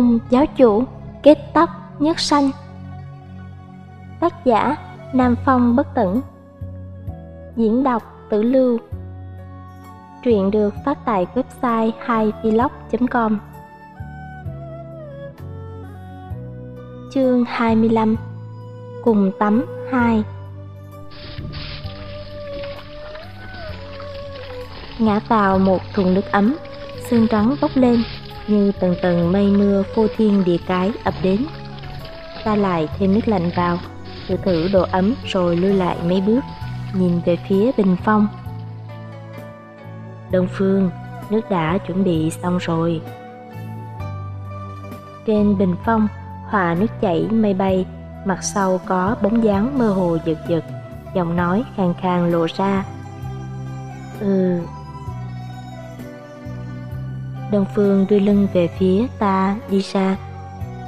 Cùng giáo chủ kết tóc nhất sanh Tác giả Nam Phong Bất tẩn. Diễn đọc Tử Lưu. Truyện được phát tại website 2vlog.com Chương 25 Cùng tắm 2 Ngã vào một thùng nước ấm, xương trắng bốc lên như tầng tầng mây mưa phô thiên địa cái ập đến. Ta lại thêm nước lạnh vào, thử thử độ ấm rồi lui lại mấy bước, nhìn về phía bình phong. Đông Phương, nước đã chuẩn bị xong rồi. Trên bình phong, hòa nước chảy mây bay, mặt sau có bóng dáng mơ hồ giật giật, giọng nói khàn khàn lộ ra. Ừ, Đông Phương đưa lưng về phía ta đi xa,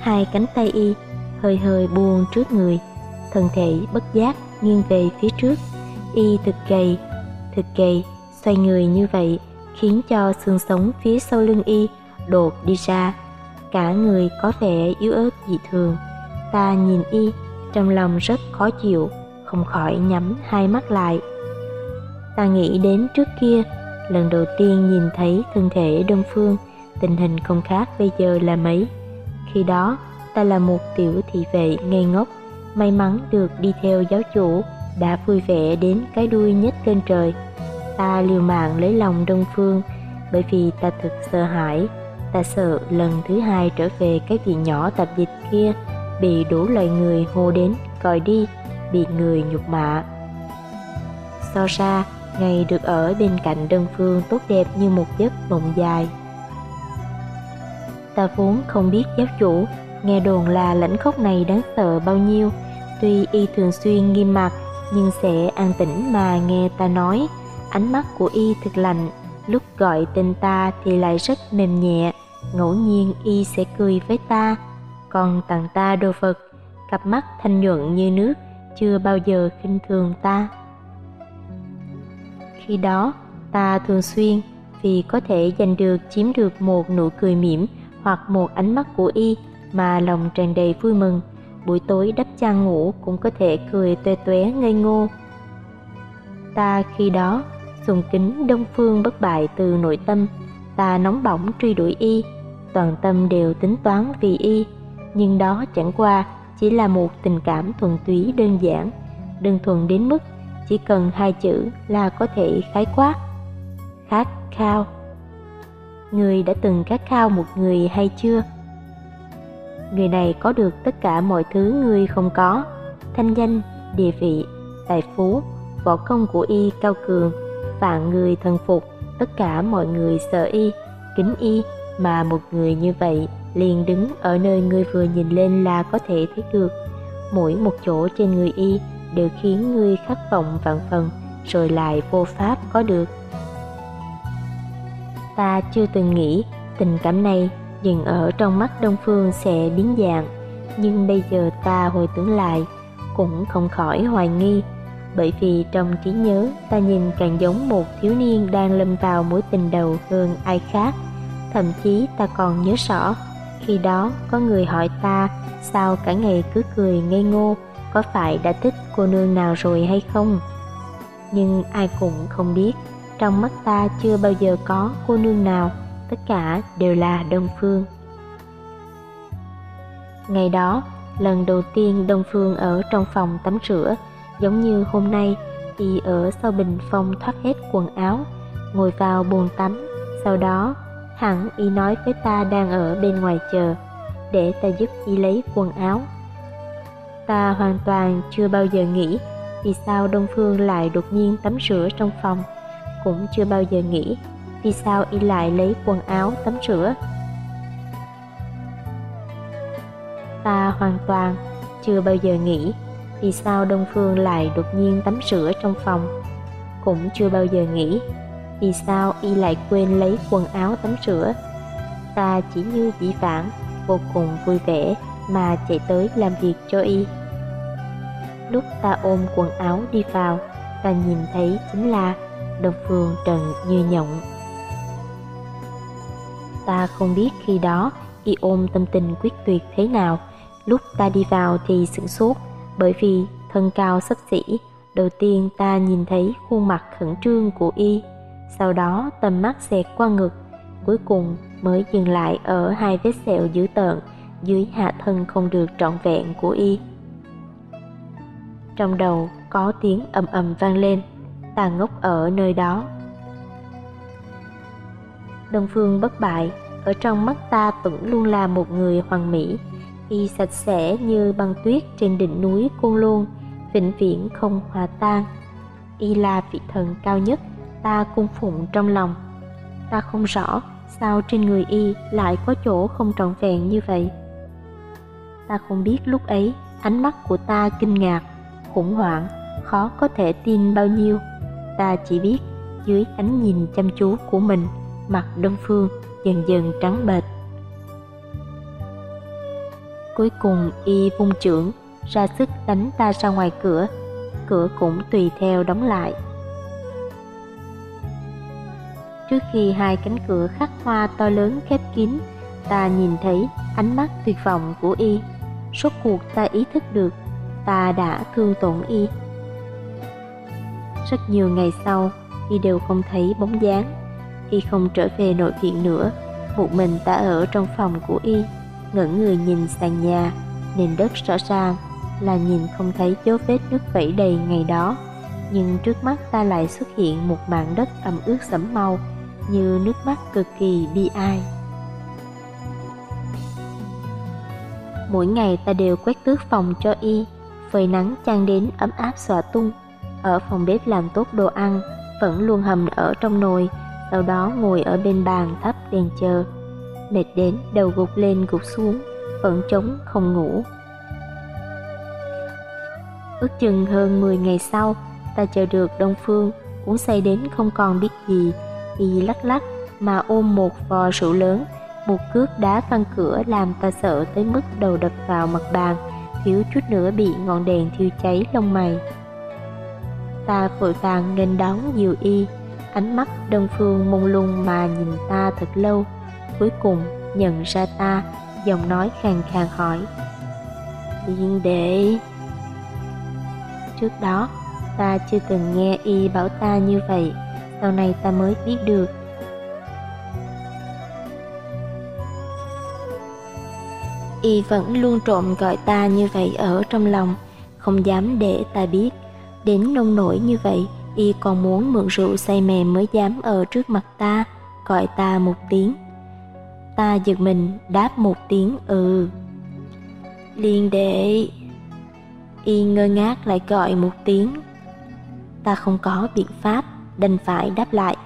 Hai cánh tay y hơi hơi buông trước người Thân thể bất giác nghiêng về phía trước. Y thực gầy, thực gầy, xoay người như vậy Khiến cho xương sống phía sau lưng y đột đi ra. Cả người có vẻ yếu ớt dị thường. Ta nhìn y, trong lòng rất khó chịu Không khỏi nhắm hai mắt lại. Ta nghĩ đến trước kia lần đầu tiên nhìn thấy thân thể đơn phương, tình hình không khác bây giờ là mấy. Khi đó, ta là một tiểu thị vệ ngây ngốc, may mắn được đi theo giáo chủ, đã vui vẻ đến cái đuôi nhất trên trời. Ta liều mạng lấy lòng Đông Phương, bởi vì ta thực sợ hãi, ta sợ lần thứ hai trở về cái viện nhỏ tập dịch kia, bị đủ loại người hô đến, còi đi, bị người nhục mạ. So ra, ngày được ở bên cạnh đơn phương tốt đẹp như một giấc mộng dài. Ta vốn không biết giáo chủ, nghe đồn là lãnh khốc này đáng sợ bao nhiêu, tuy y thường xuyên nghiêm mặt nhưng sẽ an tĩnh mà nghe ta nói, ánh mắt của y thật lạnh, lúc gọi tên ta thì lại rất mềm nhẹ, ngẫu nhiên y sẽ cười với ta, còn tặng ta đồ vật, cặp mắt thanh nhuận như nước, chưa bao giờ khinh thường ta. Khi đó, ta thường xuyên vì có thể giành được chiếm được một nụ cười mỉm hoặc một ánh mắt của y mà lòng tràn đầy vui mừng. Buổi tối đắp chăn ngủ cũng có thể cười toe toé ngây ngô. Ta khi đó sùng kính đông phương bất bại từ nội tâm, ta nóng bỏng truy đuổi y, toàn tâm đều tính toán vì y, nhưng đó chẳng qua chỉ là một tình cảm thuần túy đơn giản, đơn thuần đến mức chỉ cần hai chữ là có thể khái quát. Khát khao. Người đã từng khát khao một người hay chưa? Người này có được tất cả mọi thứ người không có. Thanh danh, địa vị, tài phú, võ công của y cao cường, vạn người thần phục, tất cả mọi người sợ y, kính y, mà một người như vậy liền đứng ở nơi người vừa nhìn lên là có thể thấy được. Mỗi một chỗ trên người y đều khiến ngươi khát vọng vạn phần, rồi lại vô pháp có được. Ta chưa từng nghĩ tình cảm này dừng ở trong mắt đông phương sẽ biến dạng, nhưng bây giờ ta hồi tưởng lại cũng không khỏi hoài nghi, bởi vì trong trí nhớ ta nhìn càng giống một thiếu niên đang lâm vào mối tình đầu hơn ai khác. Thậm chí ta còn nhớ rõ, khi đó có người hỏi ta sao cả ngày cứ cười ngây ngô có phải đã thích cô nương nào rồi hay không? Nhưng ai cũng không biết, trong mắt ta chưa bao giờ có cô nương nào, tất cả đều là đông phương. Ngày đó, lần đầu tiên đông phương ở trong phòng tắm rửa, giống như hôm nay y ở sau bình phong thoát hết quần áo, ngồi vào bồn tắm. Sau đó, hẳn y nói với ta đang ở bên ngoài chờ, để ta giúp y lấy quần áo. Ta hoàn toàn chưa bao giờ nghĩ vì sao Đông Phương lại đột nhiên tắm rửa trong phòng, cũng chưa bao giờ nghĩ vì sao y lại lấy quần áo tắm rửa. Ta hoàn toàn chưa bao giờ nghĩ vì sao Đông Phương lại đột nhiên tắm rửa trong phòng, cũng chưa bao giờ nghĩ vì sao y lại quên lấy quần áo tắm rửa. Ta chỉ như dĩ vãng, vô cùng vui vẻ mà chạy tới làm việc cho y. Lúc ta ôm quần áo đi vào, ta nhìn thấy chính là đồng phương trần như nhộng. Ta không biết khi đó y ôm tâm tình quyết tuyệt thế nào. Lúc ta đi vào thì sửng sốt, bởi vì thân cao sấp xỉ, đầu tiên ta nhìn thấy khuôn mặt khẩn trương của y, sau đó tầm mắt xẹt qua ngực, cuối cùng mới dừng lại ở hai vết sẹo dữ tợn dưới hạ thân không được trọn vẹn của y. Trong đầu có tiếng ầm ầm vang lên, ta ngốc ở nơi đó. Đông Phương bất bại, ở trong mắt ta vẫn luôn là một người hoàn mỹ, y sạch sẽ như băng tuyết trên đỉnh núi Côn Lôn, vĩnh viễn không hòa tan. Y là vị thần cao nhất, ta cung phụng trong lòng. Ta không rõ sao trên người y lại có chỗ không trọn vẹn như vậy. Ta không biết lúc ấy ánh mắt của ta kinh ngạc, khủng hoảng, khó có thể tin bao nhiêu. Ta chỉ biết dưới ánh nhìn chăm chú của mình, mặt Đông Phương dần dần trắng bệch. Cuối cùng y vung trưởng, ra sức đánh ta ra ngoài cửa, cửa cũng tùy theo đóng lại. Trước khi hai cánh cửa khắc hoa to lớn khép kín, ta nhìn thấy ánh mắt tuyệt vọng của y. Rốt cuộc ta ý thức được, ta đã thương tổn y. Rất nhiều ngày sau, y đều không thấy bóng dáng. Y không trở về nội viện nữa, một mình ta ở trong phòng của y, ngẩn người nhìn sàn nhà, nền đất rõ ràng là nhìn không thấy dấu vết nước vẩy đầy ngày đó. Nhưng trước mắt ta lại xuất hiện một mảng đất ẩm ướt sẫm màu, như nước mắt cực kỳ bi ai. Mỗi ngày ta đều quét tước phòng cho y, phơi nắng chăn đến ấm áp xòa tung. Ở phòng bếp làm tốt đồ ăn, vẫn luôn hầm ở trong nồi, sau đó ngồi ở bên bàn thắp đèn chờ. Mệt đến đầu gục lên gục xuống, vẫn trống không ngủ. Ước chừng hơn 10 ngày sau, ta chờ được Đông Phương, uống say đến không còn biết gì, y lắc lắc mà ôm một vò rượu lớn một cước đá văng cửa làm ta sợ tới mức đầu đập vào mặt bàn, thiếu chút nữa bị ngọn đèn thiêu cháy lông mày. Ta vội vàng nghênh đón Diệu y. Ánh mắt đơn phương mông lung mà nhìn ta thật lâu, cuối cùng nhận ra ta, giọng nói khàn khàn hỏi. Liên đệ. Trước đó, ta chưa từng nghe y bảo ta như vậy, sau này ta mới biết được. Y vẫn luôn trộm gọi ta như vậy ở trong lòng, không dám để ta biết. Đến nông nổi như vậy, y còn muốn mượn rượu say mềm mới dám ở trước mặt ta, gọi ta một tiếng. Ta giật mình, đáp một tiếng ừ. Liền để y ngơ ngác lại gọi một tiếng. Ta không có biện pháp, đành phải đáp lại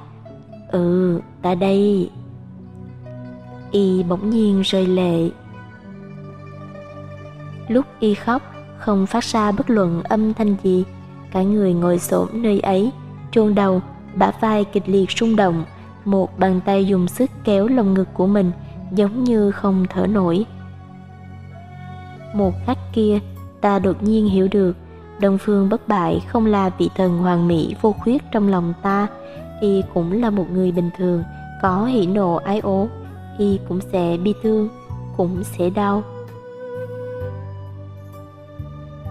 ừ ta đây. Y bỗng nhiên rơi lệ lúc y khóc không phát ra bất luận âm thanh gì. Cả người ngồi xổm nơi ấy chôn đầu bả vai kịch liệt rung động. Một bàn tay dùng sức kéo lồng ngực của mình giống như không thở nổi. Một khắc kia ta đột nhiên hiểu được Đông Phương bất bại không là vị thần hoàng mỹ vô khuyết trong lòng ta, y cũng là một người bình thường, có hỉ nộ ái ố, y cũng sẽ bi thương, cũng sẽ đau.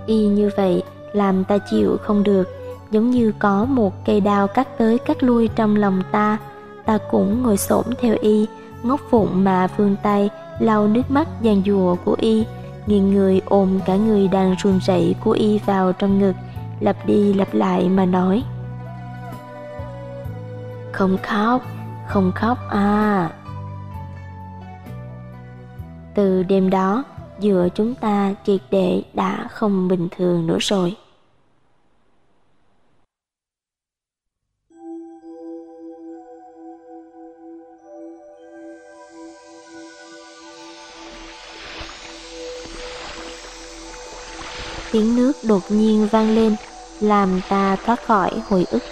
Y như vậy làm ta chịu không được, giống như có một cây đao cắt tới cắt lui trong lòng ta, ta cũng ngồi xổm theo y, ngốc phụng mà vươn tay lau nước mắt giàn giụa của y, nghiêng người ôm cả người đang run rẩy của y vào trong ngực lặp đi lặp lại mà nói. Không khóc không khóc à. Từ đêm đó giữa chúng ta, triệt để đã không bình thường nữa rồi. Tiếng nước đột nhiên vang lên, làm ta thoát khỏi hồi ức,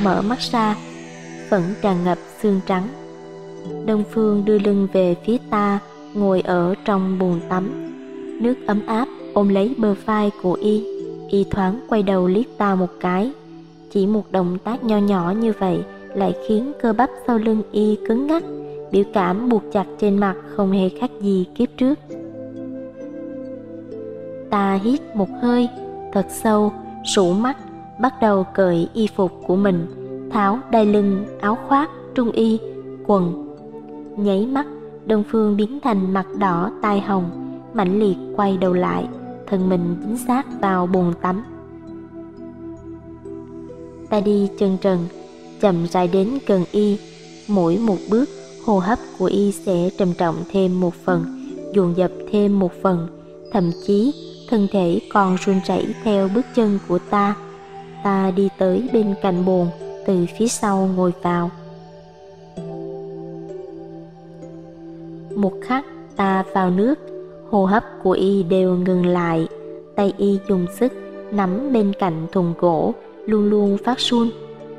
mở mắt ra vẫn tràn ngập xương trắng. Đông phương đưa lưng về phía ta ngồi ở trong bồn tắm nước ấm áp ôm lấy bờ vai của y y thoáng quay đầu liếc ta một cái chỉ một động tác nho nhỏ như vậy lại khiến cơ bắp sau lưng y cứng ngắc biểu cảm buộc chặt trên mặt không hề khác gì kiếp trước. Ta hít một hơi, thật sâu, sủ mắt, bắt đầu cởi y phục của mình, tháo đai lưng, áo khoác, trung y, quần. Nháy mắt, Đông Phương biến thành mặt đỏ tai hồng, mãnh liệt quay đầu lại, thân mình dính sát vào bồn tắm. Ta đi chân trần, chậm rãi đến gần y, mỗi một bước hô hấp của y sẽ trầm trọng thêm một phần, dồn dập thêm một phần, thậm chí thân thể còn run rẩy theo bước chân của ta. Ta đi tới bên cạnh bồn, từ phía sau ngồi vào. Một khắc ta vào nước, hô hấp của y đều ngừng lại, tay y dùng sức nắm bên cạnh thùng gỗ, luôn luôn phát run.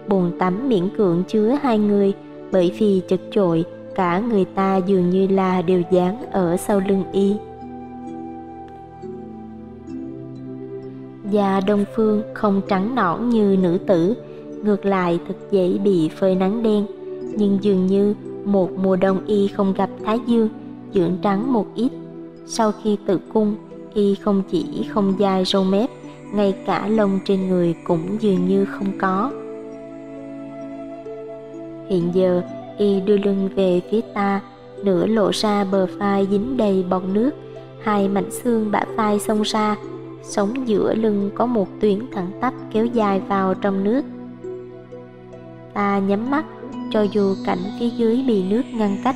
Bồn tắm miễn cưỡng chứa hai người, bởi vì chật chội, cả người ta dường như là đều dán ở sau lưng y. Da đông phương không trắng nõn như nữ tử, ngược lại thật dễ bị phơi nắng đen, nhưng dường như một mùa đông y không gặp thái dương, dưỡng trắng một ít. Sau khi tự cung, y không chỉ không dài râu mép, ngay cả lông trên người cũng dường như không có. Hiện giờ, y đưa lưng về phía ta, nửa lộ ra bờ vai dính đầy bọt nước, hai mảnh xương bả vai xông ra, sống giữa lưng có một tuyến thẳng tắp kéo dài vào trong nước. Ta nhắm mắt, cho dù cảnh phía dưới bị nước ngăn cách,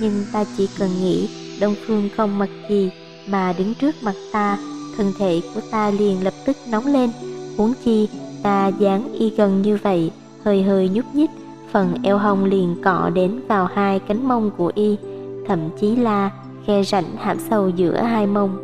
nhưng ta chỉ cần nghĩ Đông Phương không mặc gì mà đứng trước mặt ta, thân thể của ta liền lập tức nóng lên. Huống chi, ta dáng y gần như vậy, hơi hơi nhúc nhích, phần eo hông liền cọ đến vào hai cánh mông của y, thậm chí là khe rãnh hãm sâu giữa hai mông.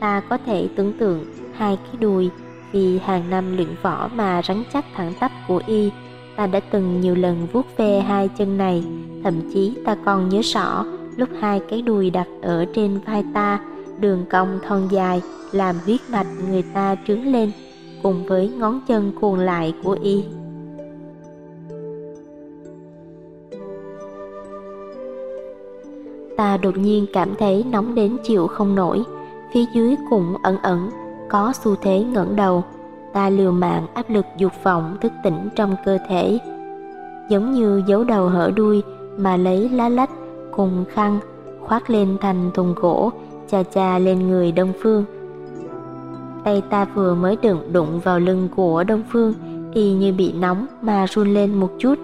Ta có thể tưởng tượng hai cái đùi vì hàng năm luyện võ mà rắn chắc thẳng tắp của y, ta đã từng nhiều lần vuốt ve hai chân này. Thậm chí ta còn nhớ rõ lúc hai cái đùi đặt ở trên vai ta, đường cong thon dài, làm huyết mạch người ta trướng lên, cùng với ngón chân cuồng lại của y. Ta đột nhiên cảm thấy nóng đến chịu không nổi, phía dưới cũng ẩn ẩn có xu thế ngẩng đầu, ta liều mạng áp lực dục vọng thức tỉnh trong cơ thể. Giống như giấu đầu hở đuôi mà lấy lá lách cùng khăn khoác lên thành thùng gỗ chà chà lên người đông phương. Tay ta vừa mới đựng đụng vào lưng của đông phương, y như bị nóng mà run lên một chút.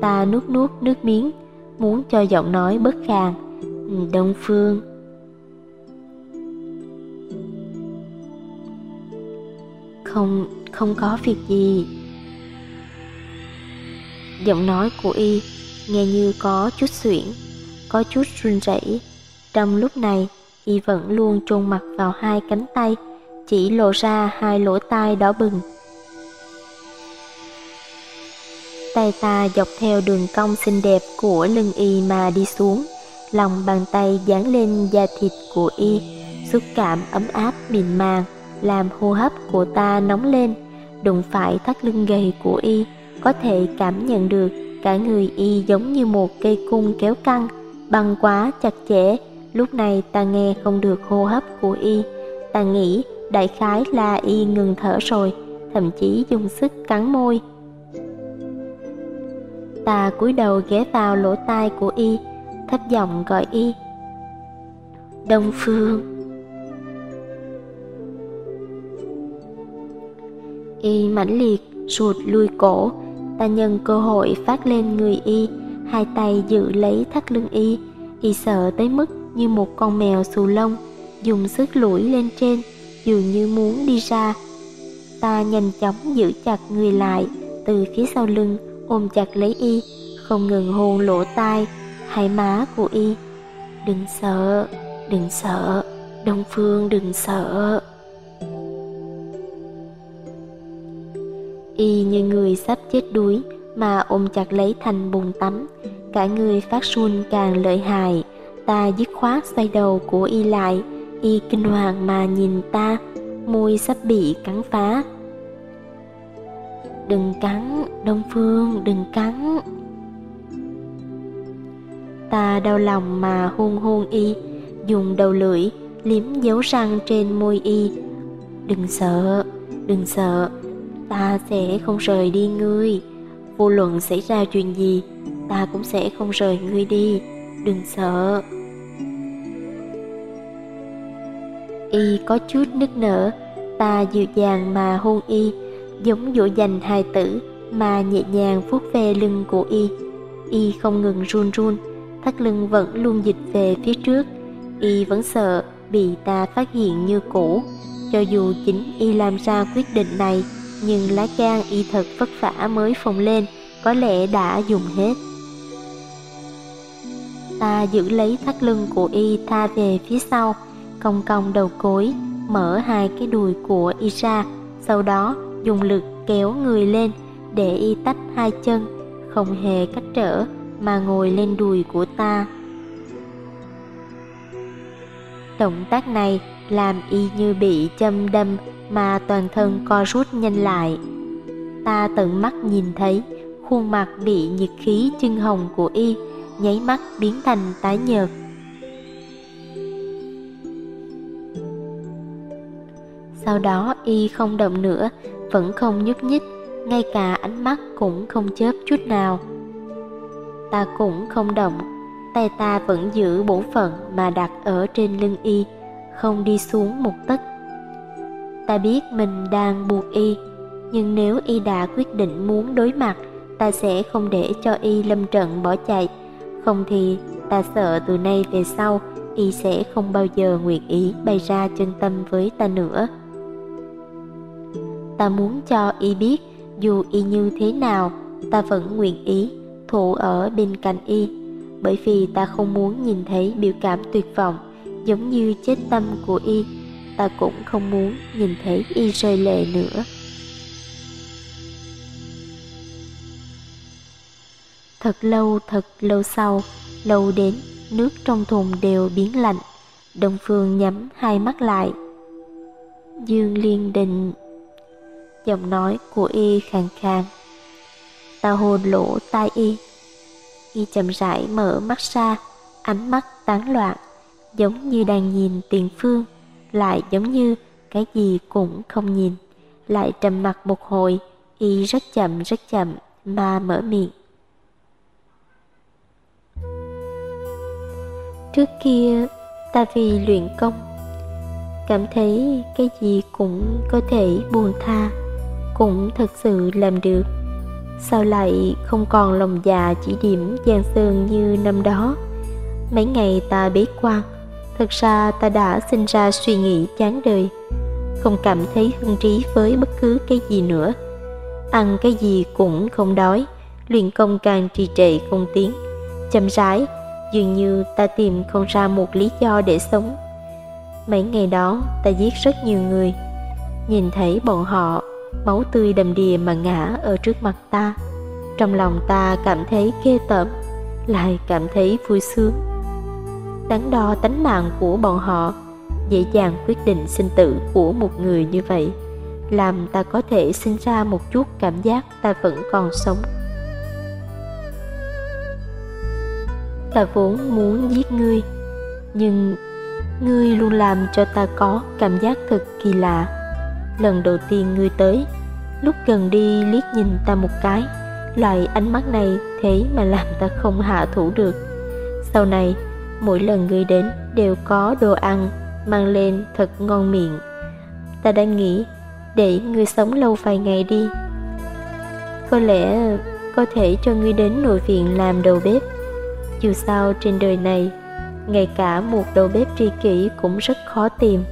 Ta nuốt nuốt nước miếng, muốn cho giọng nói bớt khàn. Ừ, đông phương không không có việc gì. Giọng nói của y nghe như có chút xuyển có chút run rẩy. Trong lúc này, y vẫn luôn chôn mặt vào hai cánh tay, chỉ lộ ra hai lỗ tai đỏ bừng. Tay ta dọc theo đường cong xinh đẹp của lưng y mà đi xuống, lòng bàn tay dán lên da thịt của y, xúc cảm ấm áp mịn màng làm hô hấp của ta nóng lên. Đụng phải thắt lưng gầy của y, có thể cảm nhận được cả người y giống như một cây cung kéo căng, băng quá chặt chẽ. Lúc này ta nghe không được hô hấp của y. Ta nghĩ đại khái là y ngừng thở rồi, thậm chí dùng sức cắn môi. Ta cúi đầu ghé vào lỗ tai của y, thấp giọng gọi y. Đông phương. Y mãnh liệt, sụt lui cổ. Ta nhân cơ hội phát lên người y, hai tay giữ lấy thắt lưng y. Y sợ tới mức như một con mèo xù lông, dùng sức lủi lên trên, dường như muốn đi ra. Ta nhanh chóng giữ chặt người lại, từ phía sau lưng, ôm chặt lấy y, không ngừng hôn lỗ tai, hai má của y. Đừng sợ đừng sợ, đông phương đừng sợ. Y như người sắp chết đuối mà ôm chặt lấy thành bồn tắm. Cả người phát run càng lợi hại. Ta dứt khoát xoay đầu của y lại. Y kinh hoàng mà nhìn ta. Môi sắp bị cắn phá. Đừng cắn đông phương đừng cắn. Ta đau lòng mà hôn hôn y, dùng đầu lưỡi liếm dấu răng trên môi y. Đừng sợ, đừng sợ, ta sẽ không rời đi ngươi. Vô luận xảy ra chuyện gì, ta cũng sẽ không rời ngươi đi, đừng sợ. Y có chút nức nở, ta dịu dàng mà hôn y, giống dỗ dành hài tử mà nhẹ nhàng vuốt ve lưng của y. Y không ngừng run run, thắt lưng vẫn luôn dịch về phía trước. Y vẫn sợ bị ta phát hiện như cũ. Cho dù chính y làm ra quyết định này, nhưng lá gan y thật vất vả mới phồng lên, có lẽ đã dùng hết. Ta giữ lấy thắt lưng của y tha về phía sau, cong cong đầu cối, mở hai cái đùi của y ra, sau đó dùng lực kéo người lên để y tách hai chân, không hề cách trở mà ngồi lên đùi của ta. Động tác này làm y như bị châm đâm mà toàn thân co rút nhanh lại. Ta tận mắt nhìn thấy khuôn mặt bị nhiệt khí chưng hồng của y nháy mắt biến thành tái nhợt. Sau đó y không động nữa, vẫn không nhúc nhích, ngay cả ánh mắt cũng không chớp chút nào. Ta cũng không động, tay ta vẫn giữ bổn phận mà đặt ở trên lưng y, không đi xuống một tấc. Ta biết mình đang buộc y, nhưng nếu y đã quyết định muốn đối mặt, ta sẽ không để cho y lâm trận bỏ chạy. Không thì ta sợ từ nay về sau y sẽ không bao giờ nguyện ý bày ra chân tâm với ta nữa. Ta muốn cho y biết dù y như thế nào, ta vẫn nguyện ý thủ ở bên cạnh y, bởi vì ta không muốn nhìn thấy biểu cảm tuyệt vọng giống như chết tâm của y, ta cũng không muốn nhìn thấy y rơi lệ nữa. Thật lâu thật lâu sau, lâu đến nước trong thùng đều biến lạnh. Đông Phương nhắm hai mắt lại. Dương Liên định Giọng nói của y khàn khàn. Ta hồn lỗ tai y. Y chậm rãi mở mắt ra, ánh mắt tán loạn, giống như đang nhìn tiền phương, lại giống như cái gì cũng không nhìn. Lại trầm mặt một hồi, y rất chậm rất chậm mà mở miệng. Trước kia ta vì luyện công Cảm thấy cái gì cũng có thể buồn tha Cũng thật sự làm được Sao lại không còn lòng già chỉ điểm Giang Sơn như năm đó Mấy ngày ta bế quan Thật ra ta đã sinh ra suy nghĩ chán đời, Không cảm thấy hứng trí với bất cứ cái gì nữa. Ăn cái gì cũng không đói, Luyện công càng trì trệ không tiến. Chậm rãi, Dường như ta tìm không ra một lý do để sống. Mấy ngày đó, ta giết rất nhiều người. Nhìn thấy bọn họ, Máu tươi đầm đìa mà ngã ở trước mặt ta. Trong lòng ta cảm thấy ghê tởm, Lại cảm thấy vui sướng. Đắn đo tánh mạng của bọn họ. Dễ dàng quyết định sinh tử của một người như vậy, Làm ta có thể sinh ra một chút cảm giác ta vẫn còn sống. Ta vốn muốn giết ngươi, nhưng ngươi luôn làm cho ta có cảm giác thật kỳ lạ. Lần đầu tiên ngươi tới, lúc gần đi liếc nhìn ta một cái, loại ánh mắt này thế mà làm ta không hạ thủ được. Sau này mỗi lần ngươi đến đều có đồ ăn mang lên thật ngon miệng ta đang nghĩ để ngươi sống lâu vài ngày đi có lẽ có thể cho ngươi đến nội viện làm đầu bếp dù sao trên đời này, ngay cả một đầu bếp tri kỷ cũng rất khó tìm.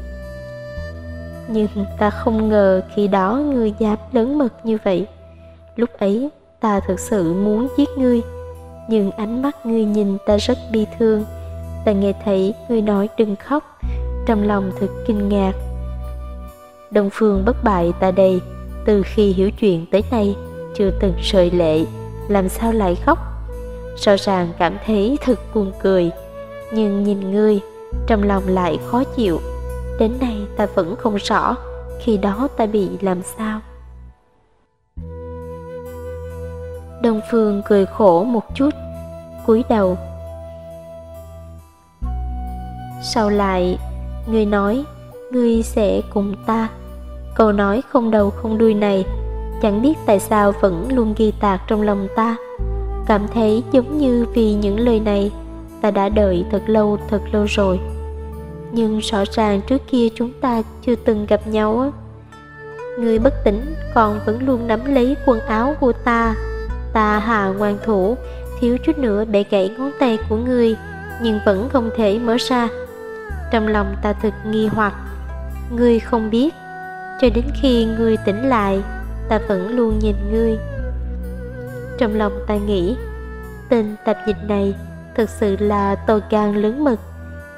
Nhưng ta không ngờ khi đó ngươi dám lớn mật như vậy. Lúc ấy ta thực sự muốn giết ngươi, nhưng ánh mắt ngươi nhìn ta rất bi thương. Ta nghe thấy người nói đừng khóc, trong lòng thật kinh ngạc. Đông phương bất bại ta đây, từ khi hiểu chuyện tới nay, chưa từng sợi lệ, làm sao lại khóc? rõ ràng cảm thấy thật buồn cười nhưng nhìn ngươi trong lòng lại khó chịu đến nay ta vẫn không rõ khi đó ta bị làm sao đông phương cười khổ một chút cúi đầu sau lại, người nói, ngươi sẽ cùng ta. Câu nói không đầu không đuôi này, chẳng biết tại sao vẫn luôn ghi tạc trong lòng ta. Cảm thấy giống như vì những lời này, ta đã đợi thật lâu thật lâu rồi. Nhưng rõ ràng trước kia chúng ta chưa từng gặp nhau á. Người bất tỉnh còn vẫn luôn nắm lấy quần áo của ta. Ta hà ngoan thủ, thiếu chút nữa bẻ gãy ngón tay của người, nhưng vẫn không thể mở ra. Trong lòng ta thực nghi hoặc, ngươi không biết, cho đến khi ngươi tỉnh lại, ta vẫn luôn nhìn ngươi. Trong lòng ta nghĩ, tên tạp dịch này thực sự là to gan lớn mật,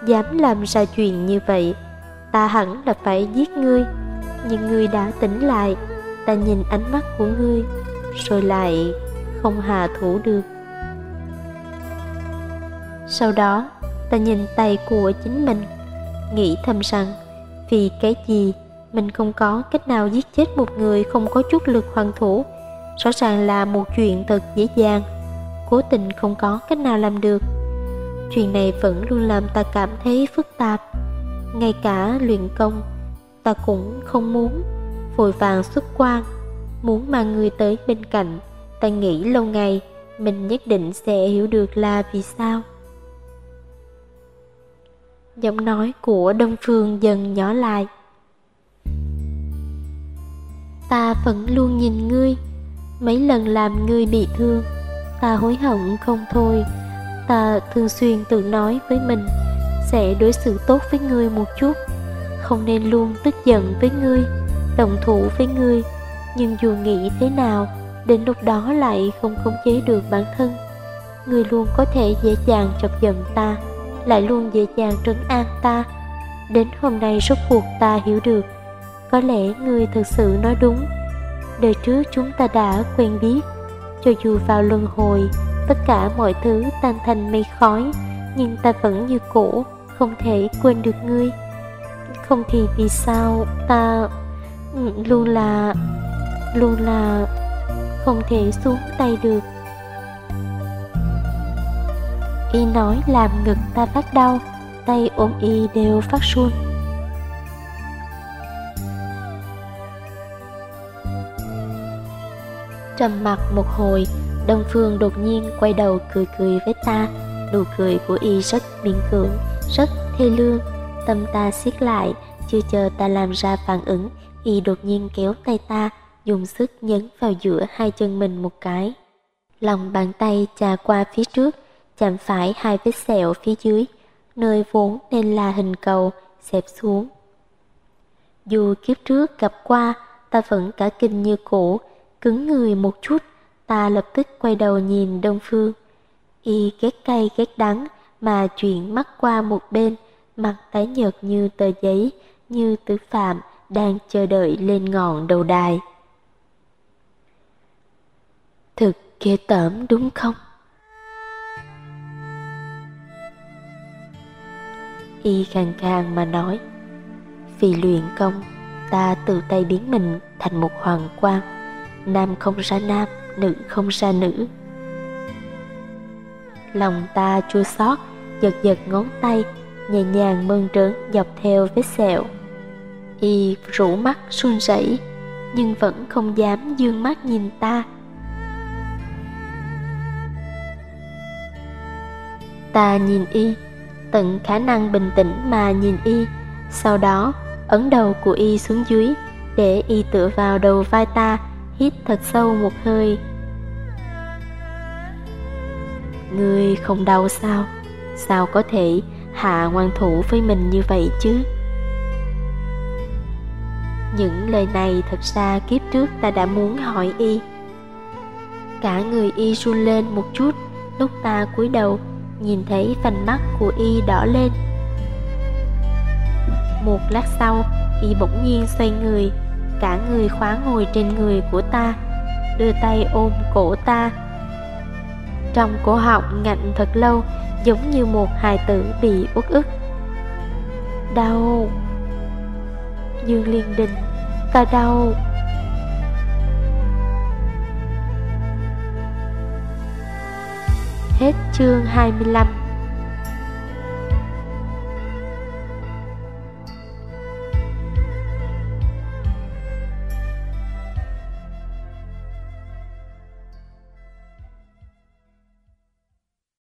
dám làm ra chuyện như vậy, ta hẳn là phải giết ngươi. Nhưng ngươi đã tỉnh lại, ta nhìn ánh mắt của ngươi, rồi lại không hạ thủ được. Sau đó, ta nhìn tay của chính mình, nghĩ thầm rằng vì cái gì mình không có cách nào giết chết một người không có chút lực hoàn thủ. Rõ ràng là một chuyện thật dễ dàng, cố tình không có cách nào làm được. Chuyện này vẫn luôn làm ta cảm thấy phức tạp. Ngay cả luyện công, ta cũng không muốn vội vàng xuất quan, muốn mang người tới bên cạnh. Ta nghĩ lâu ngày mình nhất định sẽ hiểu được là vì sao. Giọng nói của Đông Phương dần nhỏ lại. Ta vẫn luôn nhìn ngươi, mấy lần làm ngươi bị thương, ta hối hận không thôi. Ta thường xuyên tự nói với mình sẽ đối xử tốt với ngươi một chút, không nên luôn tức giận với ngươi, đồng thủ với ngươi. Nhưng dù nghĩ thế nào, đến lúc đó lại không khống chế được bản thân. Ngươi luôn có thể dễ dàng chọc giận ta lại luôn dễ dàng trấn an ta. Đến hôm nay rốt cuộc ta hiểu được, có lẽ người thật sự nói đúng. Đời trước chúng ta đã quen biết, cho dù vào luân hồi, tất cả mọi thứ tan thành mây khói, nhưng ta vẫn như cũ, không thể quên được ngươi. Không thì vì sao ta ừ, luôn là luôn là không thể xuống tay được Y nói làm ngực ta phát đau, Tay ôm y đều phát run. Trầm mặc một hồi, Đông Phương đột nhiên quay đầu cười cười với ta. Nụ cười của y rất miễn cưỡng, Rất thê lương. Tâm ta siết lại, Chưa chờ ta làm ra phản ứng, Y đột nhiên kéo tay ta, Dùng sức nhấn vào giữa hai chân mình một cái. Lòng bàn tay chà qua phía trước chạm phải hai vết sẹo phía dưới, nơi vốn nên là hình cầu, xẹp xuống. Dù kiếp trước gặp qua, ta vẫn cả kinh như cũ, cứng người một chút, ta lập tức quay đầu nhìn Đông Phương. Y ghét cay ghét đắng mà chuyển mắt qua một bên, mặt tái nhợt như tờ giấy, như tử phạm đang chờ đợi lên ngọn đầu đài. Thực ghê tởm đúng không? Y khàn khàn mà nói, vì luyện công, ta tự tay biến mình thành một hoàng quan nam không ra nam, nữ không ra nữ. Lòng ta chua xót, giật giật ngón tay, nhẹ nhàng mơn trớn dọc theo vết sẹo. Y rủ mắt run rẩy, nhưng vẫn không dám dương mắt nhìn ta. Ta nhìn y tận khả năng bình tĩnh mà nhìn y. Sau đó, ấn đầu của y xuống dưới, để y tựa vào đầu vai ta, hít thật sâu một hơi. Ngươi không đau sao? Sao có thể hạ ngoan thủ với mình như vậy chứ? Những lời này thật ra kiếp trước ta đã muốn hỏi y. Cả người y run lên một chút, lúc ta cúi đầu nhìn thấy phần mắt của y đỏ lên. Một lát sau, y bỗng nhiên xoay người, cả người khóa ngồi trên người của ta, đưa tay ôm cổ ta. Trong cổ họng ngạnh thật lâu, giống như một hài tử bị uất ức. Đau. Dương liên đình, ta đau. Chương 25